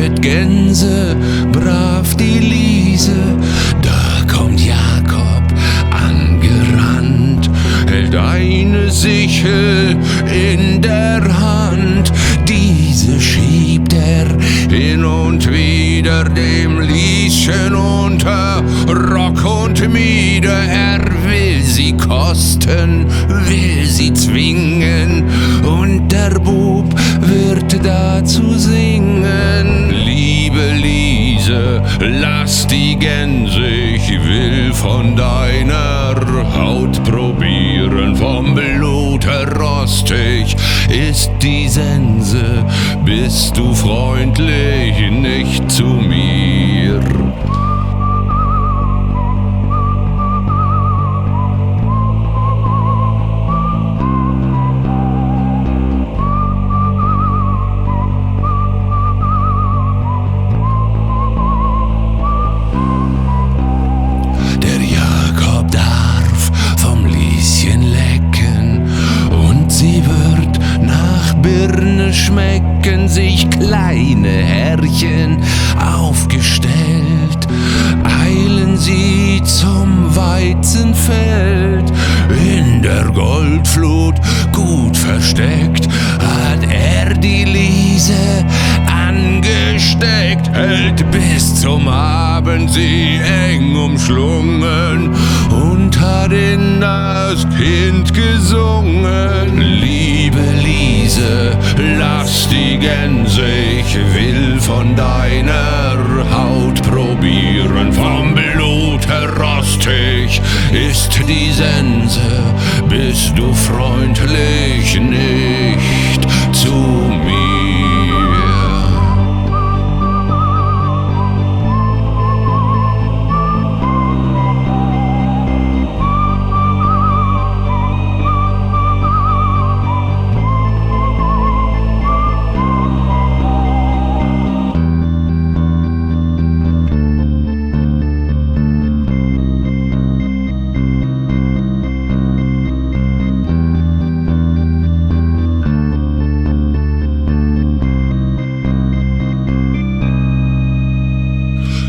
het Gänse, brav die Liese. Da kommt Jakob angerannt, hält eine Sichel in der Hand. Diese schiebt er hin und wieder dem Lieschen unter Rock und Miede. Er will sie kosten, will sie zwingen und der Bub wird dazu singen. Lass die Gänse, ich will von deiner Haut probieren, vom Blut rostig ist die Sense, bist du freundlich nicht zu mir. Schmecken, sich kleine Herrchen aufgestellt, eilen sie zum Weizenfeld. In der Goldflut gut versteckt hat er die Liese angesteckt, hält bis zum Abend sie eng umschlungen und hat in das Kind gesungen. Gänse, ich will von deiner Haut probieren, vom Blut rostig ist die Sense, bist du freundlich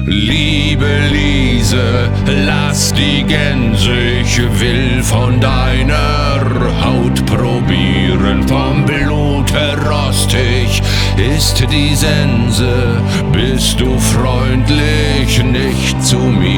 Liebe Liese, lass die Gänse, ich will von deiner Haut probieren, vom Blut rostig ist die Sense, bist du freundlich? Nicht zu mir.